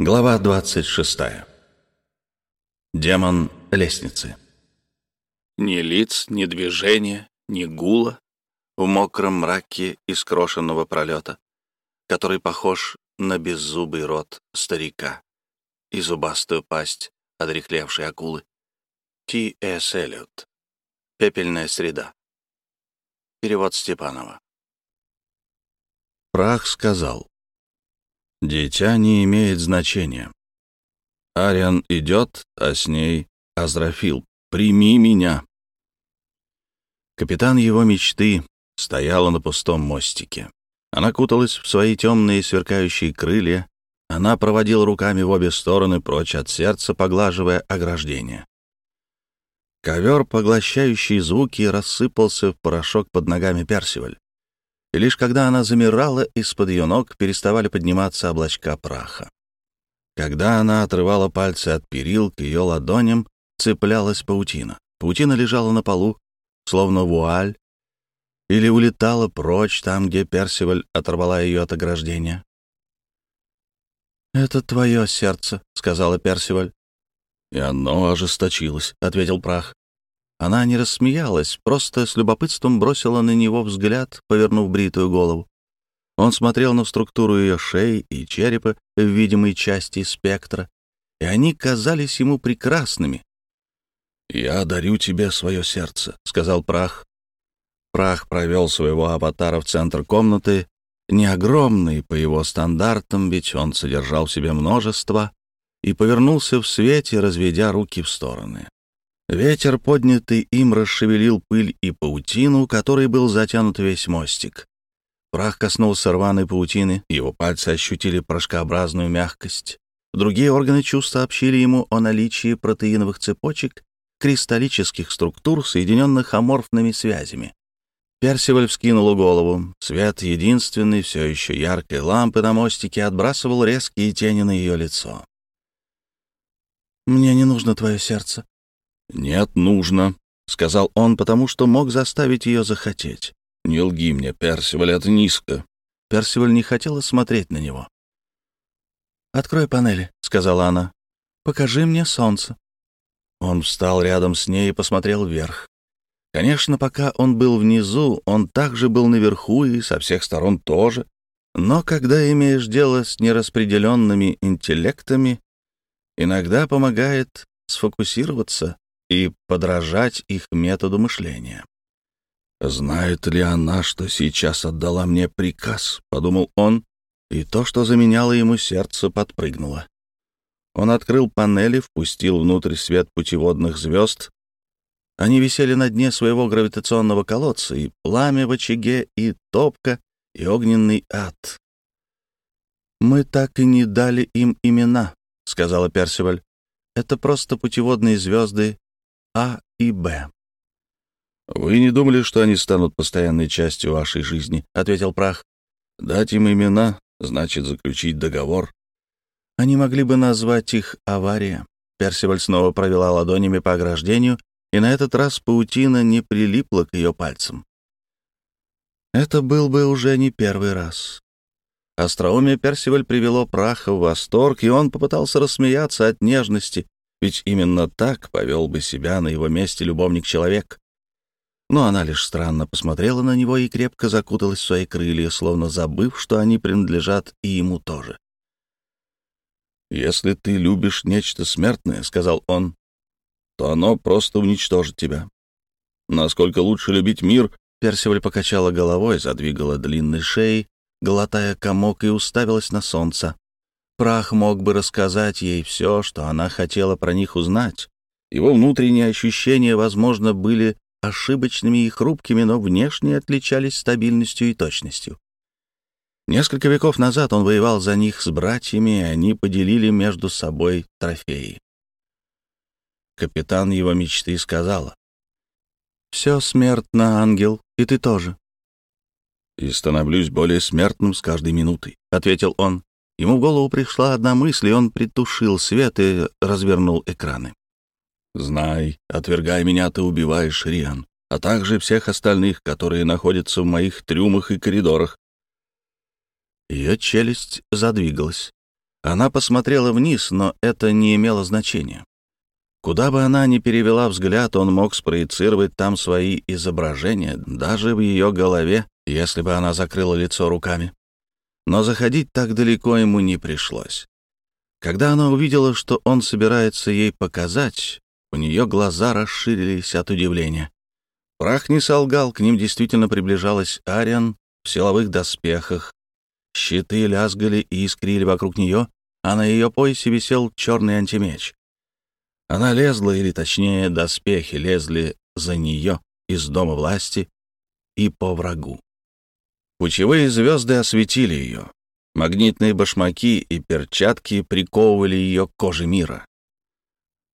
Глава 26. Демон лестницы. Ни лиц, ни движения, ни гула в мокром мраке искрошенного пролета, который похож на беззубый рот старика и зубастую пасть одрехлевшей акулы. Т. С. Эллиот. Пепельная среда. Перевод Степанова. Прах сказал. Дитя не имеет значения. Ариан идет, а с ней Азрафил. Прими меня. Капитан его мечты стояла на пустом мостике. Она куталась в свои темные сверкающие крылья. Она проводила руками в обе стороны прочь от сердца, поглаживая ограждение. Ковер, поглощающий звуки, рассыпался в порошок под ногами Персиваль и лишь когда она замирала, из-под ее ног переставали подниматься облачка праха. Когда она отрывала пальцы от перил, к ее ладоням цеплялась паутина. Паутина лежала на полу, словно вуаль, или улетала прочь там, где Персиваль оторвала ее от ограждения. «Это твое сердце», — сказала Персиваль. «И оно ожесточилось», — ответил прах. Она не рассмеялась, просто с любопытством бросила на него взгляд, повернув бритую голову. Он смотрел на структуру ее шеи и черепа в видимой части спектра, и они казались ему прекрасными. «Я дарю тебе свое сердце», — сказал прах. Прах провел своего аватара в центр комнаты, не огромный по его стандартам, ведь он содержал в себе множество, и повернулся в свете, разведя руки в стороны. Ветер, поднятый им, расшевелил пыль и паутину, которой был затянут весь мостик. Прах коснулся рваной паутины, его пальцы ощутили порошкообразную мягкость. Другие органы чувств сообщили ему о наличии протеиновых цепочек, кристаллических структур, соединенных аморфными связями. Персиваль вскинул голову. Свет единственной, все еще яркой лампы на мостике отбрасывал резкие тени на ее лицо. «Мне не нужно твое сердце», «Нет, нужно», — сказал он, потому что мог заставить ее захотеть. «Не лги мне, Персиваль, это низко». Персиваль не хотела смотреть на него. «Открой панели», — сказала она. «Покажи мне солнце». Он встал рядом с ней и посмотрел вверх. Конечно, пока он был внизу, он также был наверху и со всех сторон тоже. Но когда имеешь дело с нераспределенными интеллектами, иногда помогает сфокусироваться и подражать их методу мышления. «Знает ли она, что сейчас отдала мне приказ?» — подумал он, и то, что заменяло ему сердце, подпрыгнуло. Он открыл панели, впустил внутрь свет путеводных звезд. Они висели на дне своего гравитационного колодца, и пламя в очаге, и топка, и огненный ад. «Мы так и не дали им имена», — сказала Персиваль. «Это просто путеводные звезды а и Б. «Вы не думали, что они станут постоянной частью вашей жизни?» — ответил Прах. «Дать им имена значит заключить договор». Они могли бы назвать их «авария». Персиваль снова провела ладонями по ограждению, и на этот раз паутина не прилипла к ее пальцам. Это был бы уже не первый раз. Остроумие Персиваль привело Праха в восторг, и он попытался рассмеяться от нежности, ведь именно так повел бы себя на его месте любовник-человек. Но она лишь странно посмотрела на него и крепко закуталась в свои крылья, словно забыв, что они принадлежат и ему тоже. «Если ты любишь нечто смертное, — сказал он, — то оно просто уничтожит тебя. Насколько лучше любить мир, — Персиваль покачала головой, задвигала длинной шеей, глотая комок и уставилась на солнце. Прах мог бы рассказать ей все, что она хотела про них узнать. Его внутренние ощущения, возможно, были ошибочными и хрупкими, но внешне отличались стабильностью и точностью. Несколько веков назад он воевал за них с братьями, и они поделили между собой трофеи. Капитан его мечты сказала, «Все смертно, ангел, и ты тоже». «И становлюсь более смертным с каждой минутой», — ответил он. Ему в голову пришла одна мысль, и он притушил свет и развернул экраны. «Знай, отвергай меня, ты убиваешь Риан, а также всех остальных, которые находятся в моих трюмах и коридорах». Ее челюсть задвигалась. Она посмотрела вниз, но это не имело значения. Куда бы она ни перевела взгляд, он мог спроецировать там свои изображения, даже в ее голове, если бы она закрыла лицо руками. Но заходить так далеко ему не пришлось. Когда она увидела, что он собирается ей показать, у нее глаза расширились от удивления. Прах не солгал, к ним действительно приближалась Ариан в силовых доспехах. Щиты лязгали и искрили вокруг нее, а на ее поясе висел черный антимеч. Она лезла, или точнее, доспехи лезли за нее из дома власти и по врагу. Пучевые звезды осветили ее. Магнитные башмаки и перчатки приковывали ее к коже мира.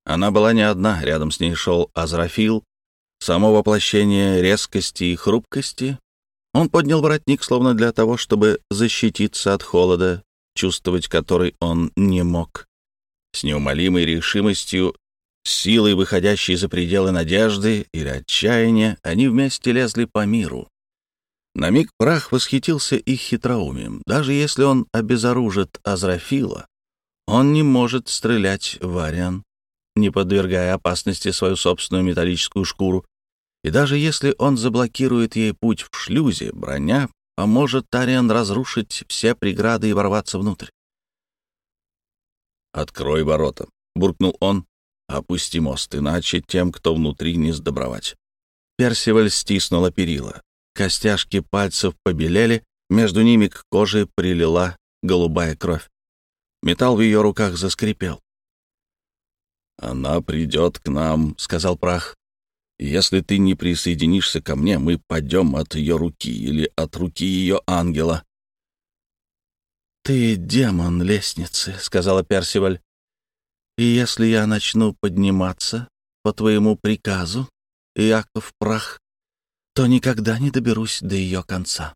Она была не одна, рядом с ней шел Азрафил, само воплощение резкости и хрупкости. Он поднял воротник, словно для того, чтобы защититься от холода, чувствовать который он не мог. С неумолимой решимостью силой, выходящей за пределы надежды или отчаяния, они вместе лезли по миру. На миг прах восхитился их хитроумием. Даже если он обезоружит Азрафила, он не может стрелять в Ариан, не подвергая опасности свою собственную металлическую шкуру. И даже если он заблокирует ей путь в шлюзе, броня поможет Ариан разрушить все преграды и ворваться внутрь. «Открой ворота», — буркнул он, Опусти мост, иначе тем, кто внутри, не сдобровать. Персиваль стиснула перила. Костяшки пальцев побелели, между ними к коже прилила голубая кровь. Металл в ее руках заскрипел. «Она придет к нам», — сказал прах. «Если ты не присоединишься ко мне, мы пойдем от ее руки или от руки ее ангела». «Ты демон лестницы», — сказала Персиваль. И если я начну подниматься по твоему приказу, Иаков прах, то никогда не доберусь до ее конца.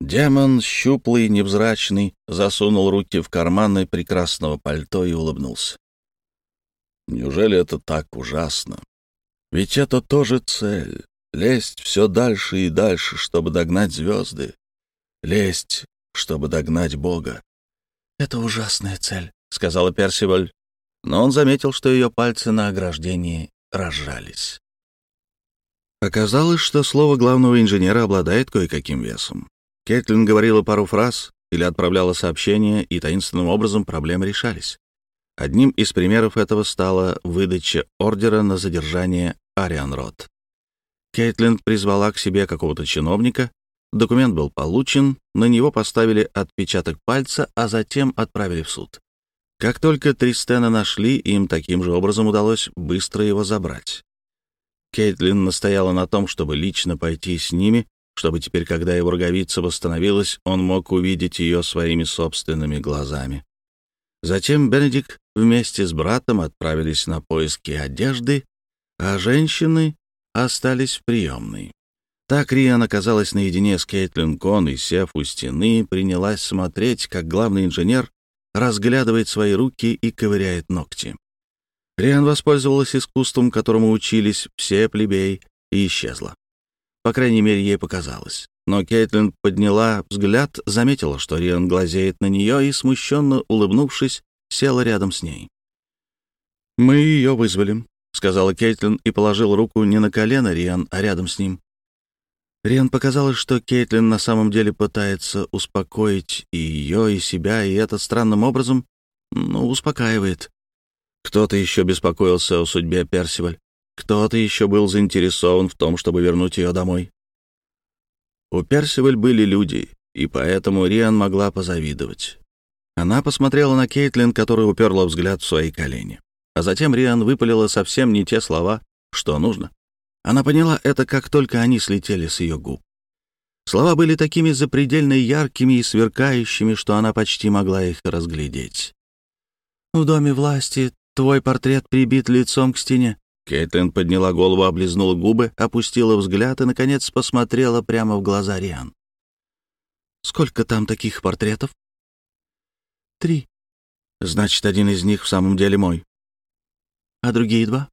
Демон, щуплый, невзрачный, засунул руки в карманы прекрасного пальто и улыбнулся. Неужели это так ужасно? Ведь это тоже цель — лезть все дальше и дальше, чтобы догнать звезды. Лезть, чтобы догнать Бога. Это ужасная цель. — сказала Персиваль, но он заметил, что ее пальцы на ограждении разжались. Оказалось, что слово главного инженера обладает кое-каким весом. Кэтлин говорила пару фраз или отправляла сообщения, и таинственным образом проблемы решались. Одним из примеров этого стала выдача ордера на задержание Ариан Рот. Кейтлин призвала к себе какого-то чиновника, документ был получен, на него поставили отпечаток пальца, а затем отправили в суд. Как только Тристена нашли, им таким же образом удалось быстро его забрать. Кейтлин настояла на том, чтобы лично пойти с ними, чтобы теперь, когда его роговица восстановилась, он мог увидеть ее своими собственными глазами. Затем Бенедикт вместе с братом отправились на поиски одежды, а женщины остались в приемной. Так Риан оказалась наедине с Кейтлин Кон и, сев у стены, принялась смотреть, как главный инженер разглядывает свои руки и ковыряет ногти. Риан воспользовалась искусством, которому учились все плебеи, и исчезла. По крайней мере, ей показалось. Но Кейтлин подняла взгляд, заметила, что Риан глазеет на нее и, смущенно улыбнувшись, села рядом с ней. «Мы ее вызвали», — сказала Кейтлин и положила руку не на колено Риан, а рядом с ним. Риан показалось, что Кейтлин на самом деле пытается успокоить и ее, и себя, и это странным образом, ну, успокаивает. Кто-то еще беспокоился о судьбе Персиваль, кто-то еще был заинтересован в том, чтобы вернуть ее домой. У Персиваль были люди, и поэтому Риан могла позавидовать. Она посмотрела на Кейтлин, которая уперла взгляд в свои колени. А затем Риан выпалила совсем не те слова, что нужно. Она поняла это, как только они слетели с ее губ. Слова были такими запредельно яркими и сверкающими, что она почти могла их разглядеть. «В доме власти твой портрет прибит лицом к стене». Кейтлин подняла голову, облизнула губы, опустила взгляд и, наконец, посмотрела прямо в глаза Риан. «Сколько там таких портретов?» «Три». «Значит, один из них в самом деле мой». «А другие два?»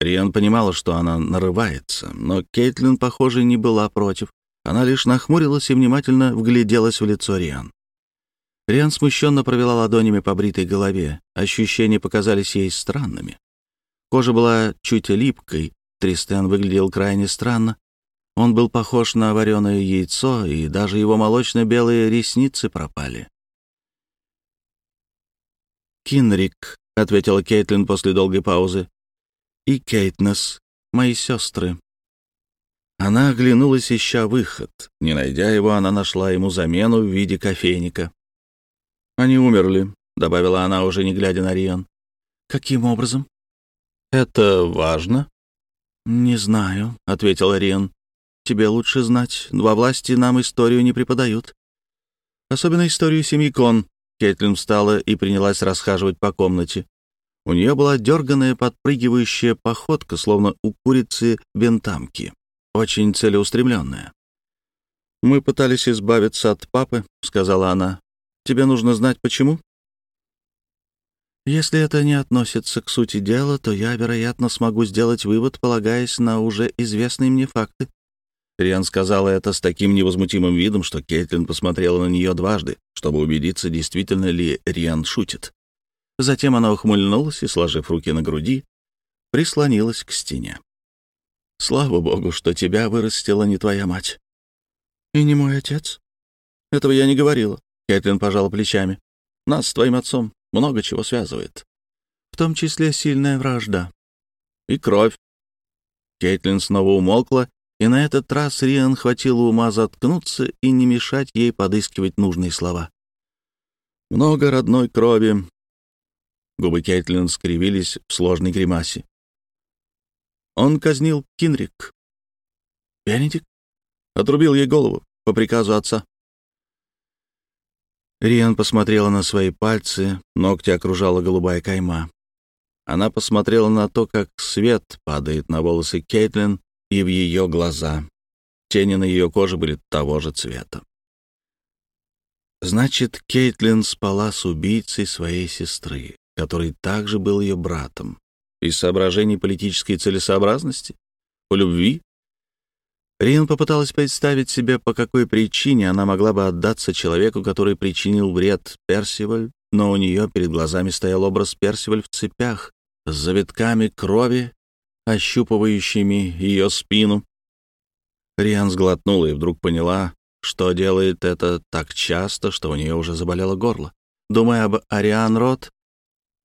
Риан понимала, что она нарывается, но Кейтлин, похоже, не была против. Она лишь нахмурилась и внимательно вгляделась в лицо Риан. Риан смущенно провела ладонями по бритой голове. Ощущения показались ей странными. Кожа была чуть липкой, Тристен выглядел крайне странно. Он был похож на вареное яйцо, и даже его молочно-белые ресницы пропали. «Кинрик», — ответила Кейтлин после долгой паузы, — «и Кейтнес, мои сестры». Она оглянулась, ища выход. Не найдя его, она нашла ему замену в виде кофейника. «Они умерли», — добавила она, уже не глядя на Риан. «Каким образом?» «Это важно?» «Не знаю», — ответил Риан. «Тебе лучше знать. Во власти нам историю не преподают. Особенно историю семьи Кон». Кейтлин встала и принялась расхаживать по комнате. У нее была дерганная, подпрыгивающая походка, словно у курицы бентамки, очень целеустремленная. «Мы пытались избавиться от папы», — сказала она. «Тебе нужно знать, почему?» Если это не относится к сути дела, то я, вероятно, смогу сделать вывод, полагаясь на уже известные мне факты. Риан сказала это с таким невозмутимым видом, что Кейтлин посмотрела на нее дважды, чтобы убедиться, действительно ли Риан шутит. Затем она ухмыльнулась и, сложив руки на груди, прислонилась к стене. «Слава богу, что тебя вырастила не твоя мать». «И не мой отец?» «Этого я не говорила», — Кэтлин пожала плечами. «Нас с твоим отцом много чего связывает. В том числе сильная вражда. И кровь. Кейтлин снова умолкла, и на этот раз Риан хватило ума заткнуться и не мешать ей подыскивать нужные слова. «Много родной крови». Губы Кейтлин скривились в сложной гримасе. Он казнил Кинрик. Бенедикт отрубил ей голову по приказу отца. Риан посмотрела на свои пальцы, ногти окружала голубая кайма. Она посмотрела на то, как свет падает на волосы Кейтлин и в ее глаза. Тени на ее коже были того же цвета. Значит, Кейтлин спала с убийцей своей сестры, который также был ее братом. Из соображений политической целесообразности? По любви? Рин попыталась представить себе, по какой причине она могла бы отдаться человеку, который причинил вред Персиваль, но у нее перед глазами стоял образ Персиваль в цепях, с завитками крови, ощупывающими ее спину. Риан сглотнула и вдруг поняла, что делает это так часто, что у нее уже заболело горло. Думая об Ариан Рот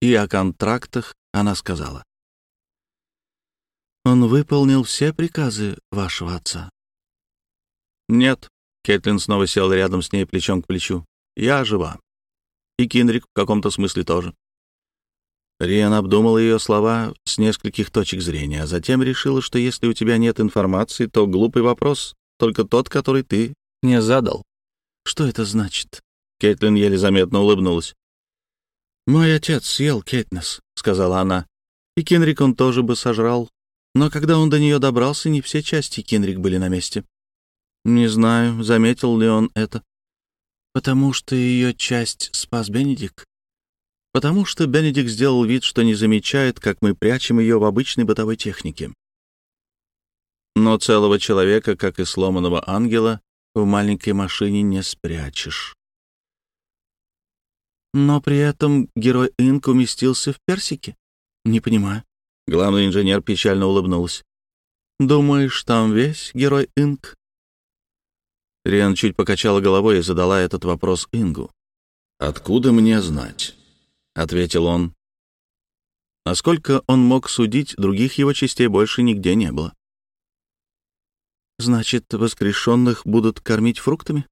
и о контрактах, она сказала. Он выполнил все приказы вашего отца?» «Нет». Кэтлин снова сел рядом с ней плечом к плечу. «Я жива. И Кинрик в каком-то смысле тоже». Риан обдумал ее слова с нескольких точек зрения, а затем решила, что если у тебя нет информации, то глупый вопрос, только тот, который ты не задал. «Что это значит?» Кэтлин еле заметно улыбнулась. «Мой отец съел Кейтнес», — сказала она. «И Кинрик он тоже бы сожрал, но когда он до нее добрался, не все части Кинрик были на месте. Не знаю, заметил ли он это. Потому что ее часть спас Бенедик. Потому что Бенедик сделал вид, что не замечает, как мы прячем ее в обычной бытовой технике. Но целого человека, как и сломанного ангела, в маленькой машине не спрячешь. Но при этом герой Инк уместился в персике? Не понимаю. Главный инженер печально улыбнулся. «Думаешь, там весь герой Инг?» Риан чуть покачала головой и задала этот вопрос Ингу. «Откуда мне знать?» — ответил он. Насколько он мог судить, других его частей больше нигде не было. «Значит, воскрешенных будут кормить фруктами?»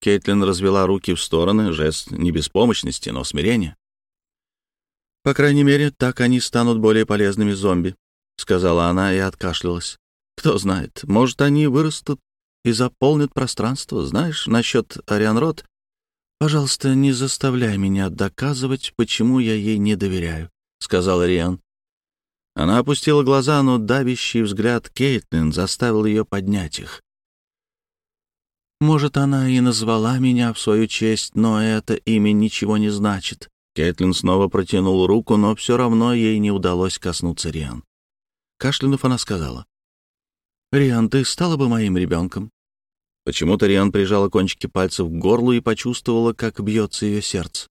Кейтлин развела руки в стороны, жест не беспомощности, но смирения. «По крайней мере, так они станут более полезными зомби», — сказала она и откашлялась. «Кто знает, может, они вырастут и заполнят пространство. Знаешь, насчет Ариан Рот, пожалуйста, не заставляй меня доказывать, почему я ей не доверяю», — сказал Риан. Она опустила глаза, но давящий взгляд Кейтлин заставил ее поднять их. «Может, она и назвала меня в свою честь, но это имя ничего не значит. Кэтлин снова протянула руку, но все равно ей не удалось коснуться Риан. Кашлянув, она сказала. «Риан, ты стала бы моим ребенком?» Почему-то Риан прижала кончики пальцев к горлу и почувствовала, как бьется ее сердце.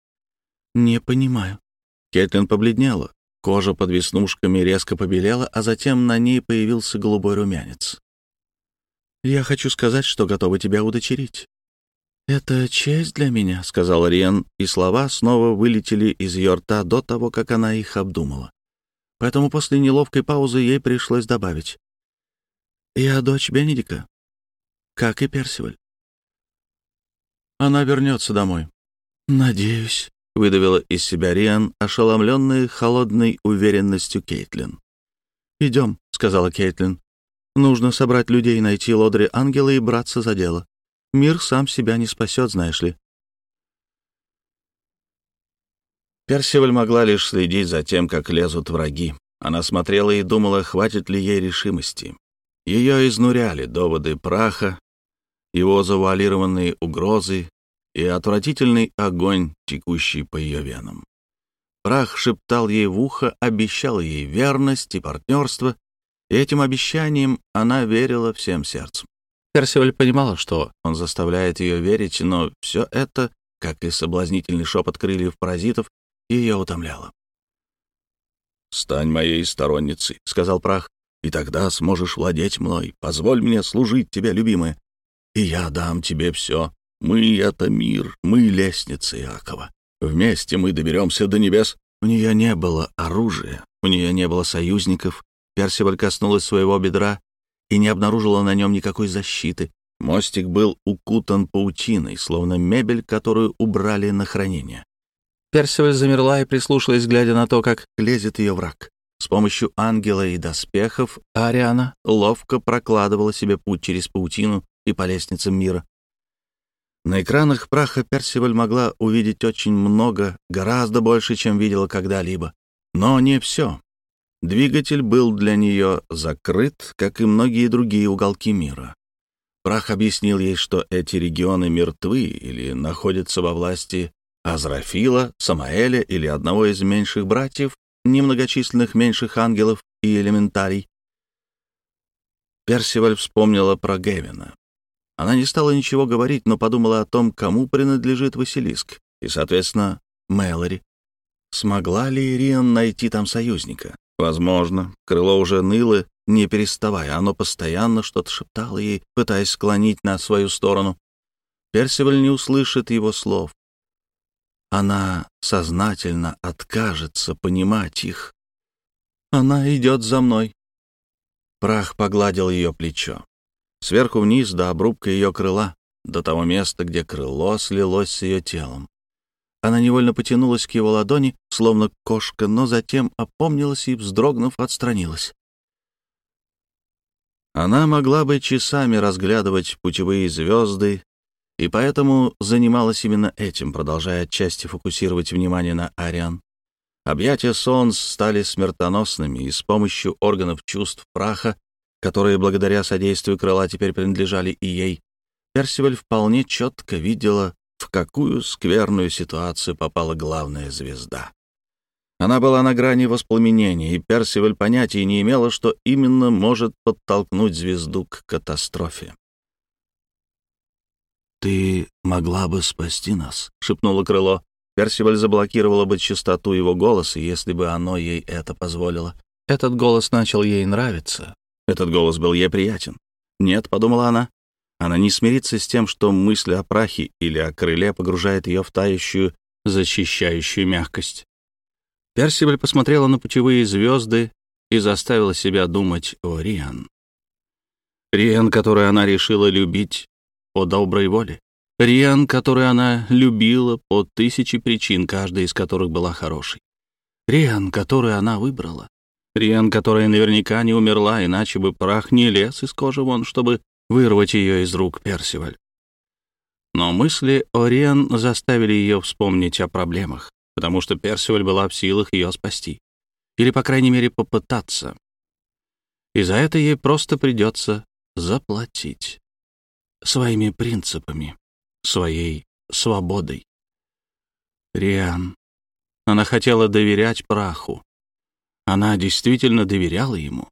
«Не понимаю». Кейтлин побледнела. Кожа под веснушками резко побелела, а затем на ней появился голубой румянец. «Я хочу сказать, что готова тебя удочерить». «Это честь для меня», — сказал Риан, и слова снова вылетели из ее рта до того, как она их обдумала. Поэтому после неловкой паузы ей пришлось добавить. «Я дочь Бенедика, как и Персиваль. Она вернется домой». «Надеюсь», — выдавила из себя Риан, ошеломленная холодной уверенностью Кейтлин. «Идем», — сказала Кейтлин. «Нужно собрать людей, найти лодри ангела и браться за дело. Мир сам себя не спасет, знаешь ли». Персиваль могла лишь следить за тем, как лезут враги. Она смотрела и думала, хватит ли ей решимости. Ее изнуряли доводы праха, его завуалированные угрозы и отвратительный огонь, текущий по ее венам. Прах шептал ей в ухо, обещал ей верность и партнерство, и этим обещанием она верила всем сердцем. Персиваль понимала, что он заставляет ее верить, но все это, как и соблазнительный шепот крыльев паразитов, ее утомляло. «Стань моей сторонницей», — сказал прах, — «и тогда сможешь владеть мной. Позволь мне служить тебе, любимая, и я дам тебе все. Мы — это мир, мы — лестница Иакова. Вместе мы доберемся до небес». У нее не было оружия, у нее не было союзников. Персиваль коснулась своего бедра и не обнаружила на нем никакой защиты. Мостик был укутан паутиной, словно мебель, которую убрали на хранение. Персиваль замерла и прислушалась, глядя на то, как лезет ее враг. С помощью ангела и доспехов Ариана ловко прокладывала себе путь через паутину и по лестницам мира. На экранах праха Персиваль могла увидеть очень много, гораздо больше, чем видела когда-либо. Но не все. Двигатель был для нее закрыт, как и многие другие уголки мира. Прах объяснил ей, что эти регионы мертвы или находятся во власти Азрафила, Самаэля или одного из меньших братьев, немногочисленных меньших ангелов и элементарий. Персиваль вспомнила про Гевина. Она не стала ничего говорить, но подумала о том, кому принадлежит Василиск, и, соответственно, Мэлори. Смогла ли Ириан найти там союзника? Возможно. Крыло уже ныло, не переставая. Оно постоянно что-то шептало ей, пытаясь склонить на свою сторону. Персиваль не услышит его слов. Она сознательно откажется понимать их. Она идет за мной. Прах погладил ее плечо сверху вниз до обрубка ее крыла, до того места, где крыло слилось с ее телом. Она невольно потянулась к его ладони, словно кошка, но затем опомнилась и, вздрогнув, отстранилась. Она могла бы часами разглядывать путевые звезды, и поэтому занималась именно этим, продолжая отчасти фокусировать внимание на Ариан. Объятия солнц стали смертоносными, и с помощью органов чувств праха которые благодаря содействию крыла теперь принадлежали и ей, Персиваль вполне четко видела, в какую скверную ситуацию попала главная звезда. Она была на грани воспламенения, и Персиваль понятия не имела, что именно может подтолкнуть звезду к катастрофе. «Ты могла бы спасти нас», — шепнуло крыло. Персиваль заблокировала бы частоту его голоса, если бы оно ей это позволило. Этот голос начал ей нравиться, этот голос был ей приятен. «Нет», — подумала она, — она не смирится с тем, что мысль о прахе или о крыле погружает ее в тающую, защищающую мягкость. Персибель посмотрела на путевые звезды и заставила себя думать о Риан. Риан, которую она решила любить по доброй воле. Риан, которую она любила по тысяче причин, каждая из которых была хорошей. Риан, которую она выбрала. Риан, которая наверняка не умерла, иначе бы прах не лез из кожи вон, чтобы вырвать ее из рук Персиваль. Но мысли о Риан заставили ее вспомнить о проблемах, потому что Персиваль была в силах ее спасти. Или, по крайней мере, попытаться. И за это ей просто придется заплатить. Своими принципами, своей свободой. Риан. Она хотела доверять праху. Она действительно доверяла ему.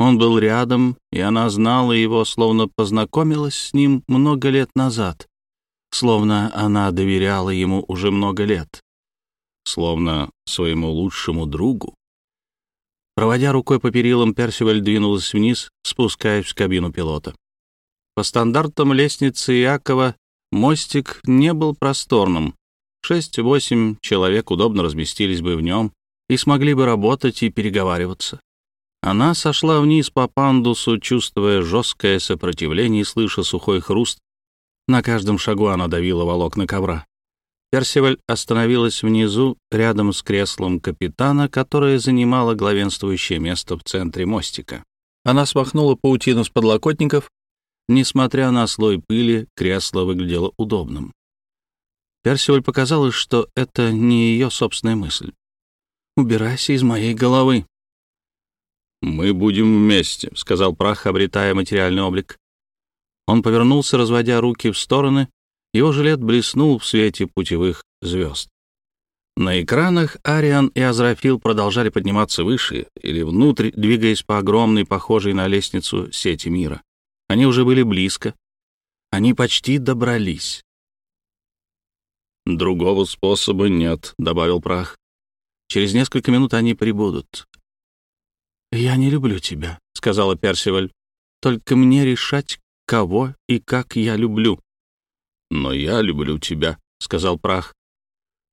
Он был рядом, и она знала его, словно познакомилась с ним много лет назад, словно она доверяла ему уже много лет, словно своему лучшему другу. Проводя рукой по перилам, Персиваль двинулась вниз, спускаясь в кабину пилота. По стандартам лестницы Иакова мостик не был просторным. Шесть-восемь человек удобно разместились бы в нем и смогли бы работать и переговариваться. Она сошла вниз по пандусу, чувствуя жесткое сопротивление и слыша сухой хруст. На каждом шагу она давила волокна ковра. Персиваль остановилась внизу, рядом с креслом капитана, которое занимало главенствующее место в центре мостика. Она смахнула паутину с подлокотников. Несмотря на слой пыли, кресло выглядело удобным. Персиваль показалось, что это не ее собственная мысль. «Убирайся из моей головы», «Мы будем вместе», — сказал прах, обретая материальный облик. Он повернулся, разводя руки в стороны. Его жилет блеснул в свете путевых звезд. На экранах Ариан и Азрафил продолжали подниматься выше или внутрь, двигаясь по огромной, похожей на лестницу сети мира. Они уже были близко. Они почти добрались. «Другого способа нет», — добавил прах. «Через несколько минут они прибудут. «Я не люблю тебя», — сказала Персиваль. «Только мне решать, кого и как я люблю». «Но я люблю тебя», — сказал прах.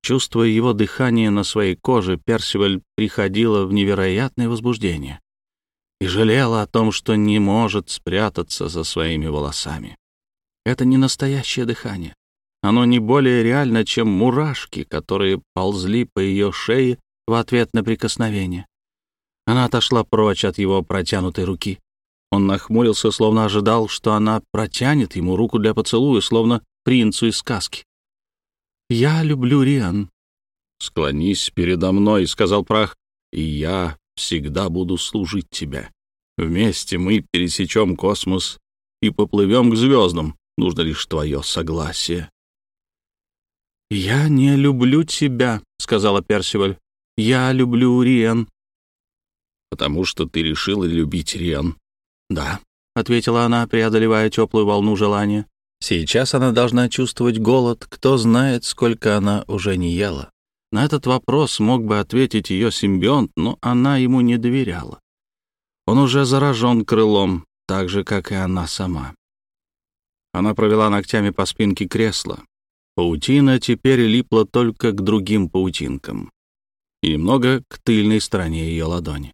Чувствуя его дыхание на своей коже, Персиваль приходила в невероятное возбуждение и жалела о том, что не может спрятаться за своими волосами. Это не настоящее дыхание. Оно не более реально, чем мурашки, которые ползли по ее шее в ответ на прикосновение. Она отошла прочь от его протянутой руки. Он нахмурился, словно ожидал, что она протянет ему руку для поцелуя, словно принцу из сказки. «Я люблю Риан». «Склонись передо мной», — сказал прах, — «и я всегда буду служить тебе. Вместе мы пересечем космос и поплывем к звездам. Нужно лишь твое согласие». «Я не люблю тебя», — сказала Персиваль. «Я люблю Риан» потому что ты решила любить Риан». «Да», — ответила она, преодолевая теплую волну желания. Сейчас она должна чувствовать голод, кто знает, сколько она уже не ела. На этот вопрос мог бы ответить ее симбионт, но она ему не доверяла. Он уже заражен крылом, так же, как и она сама. Она провела ногтями по спинке кресла. Паутина теперь липла только к другим паутинкам и немного к тыльной стороне ее ладони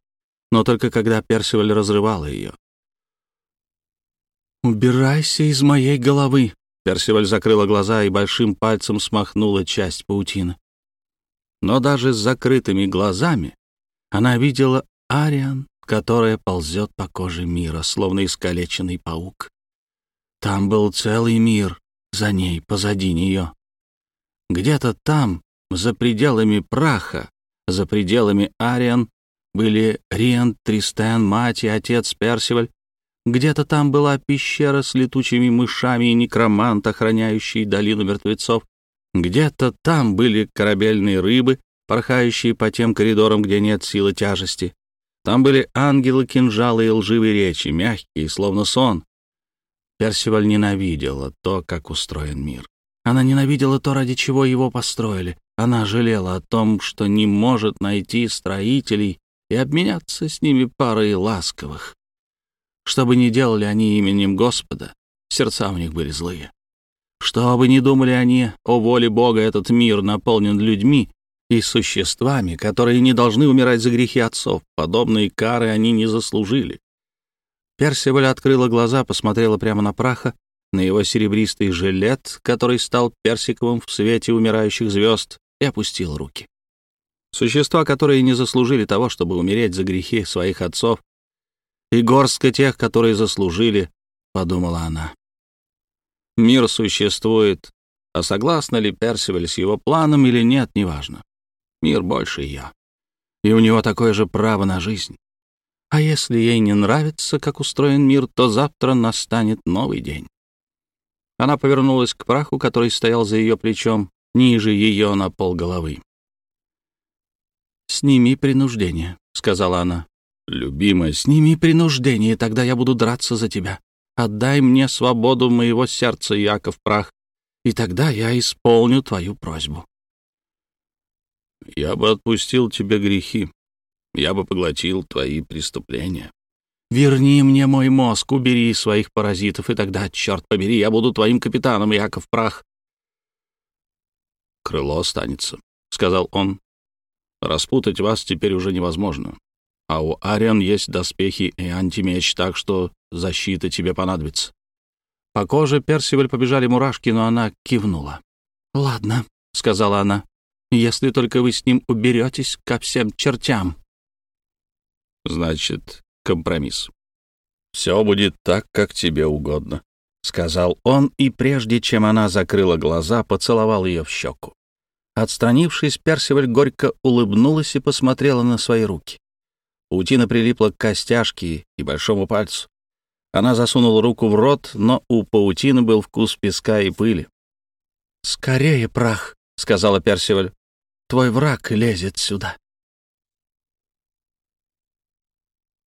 но только когда Персиваль разрывала ее. «Убирайся из моей головы!» Персиваль закрыла глаза и большим пальцем смахнула часть паутины. Но даже с закрытыми глазами она видела Ариан, которая ползет по коже мира, словно искалеченный паук. Там был целый мир, за ней, позади нее. Где-то там, за пределами праха, за пределами Ариан, были Риан, Тристен, мать и отец Персиваль. Где-то там была пещера с летучими мышами и некромант, охраняющий долину мертвецов. Где-то там были корабельные рыбы, порхающие по тем коридорам, где нет силы тяжести. Там были ангелы, кинжалы и лживые речи, мягкие, словно сон. Персиваль ненавидела то, как устроен мир. Она ненавидела то, ради чего его построили. Она жалела о том, что не может найти строителей и обменяться с ними парой ласковых. Что бы ни делали они именем Господа, сердца у них были злые. Что бы ни думали они о воле Бога, этот мир наполнен людьми и существами, которые не должны умирать за грехи отцов. Подобные кары они не заслужили. Персиваль открыла глаза, посмотрела прямо на праха, на его серебристый жилет, который стал персиковым в свете умирающих звезд, и опустила руки. Существа, которые не заслужили того, чтобы умереть за грехи своих отцов, и горстка тех, которые заслужили, — подумала она. Мир существует, а согласна ли Персиваль с его планом или нет, неважно. Мир больше ее, и у него такое же право на жизнь. А если ей не нравится, как устроен мир, то завтра настанет новый день. Она повернулась к праху, который стоял за ее плечом, ниже ее на пол головы. «Сними принуждение», — сказала она. «Любимая, сними принуждение, тогда я буду драться за тебя. Отдай мне свободу моего сердца, Яков Прах, и тогда я исполню твою просьбу». «Я бы отпустил тебе грехи. Я бы поглотил твои преступления». «Верни мне мой мозг, убери своих паразитов, и тогда, черт побери, я буду твоим капитаном, Яков Прах». «Крыло останется», — сказал он. «Распутать вас теперь уже невозможно. А у Ариан есть доспехи и антимеч, так что защита тебе понадобится». По коже Персиваль побежали мурашки, но она кивнула. «Ладно», — сказала она, — «если только вы с ним уберетесь ко всем чертям». «Значит, компромисс. Все будет так, как тебе угодно», — сказал он, и прежде чем она закрыла глаза, поцеловал ее в щеку. Отстранившись, Персиваль горько улыбнулась и посмотрела на свои руки. Паутина прилипла к костяшке и большому пальцу. Она засунула руку в рот, но у паутины был вкус песка и пыли. «Скорее, прах!» — сказала Персиваль. «Твой враг лезет сюда».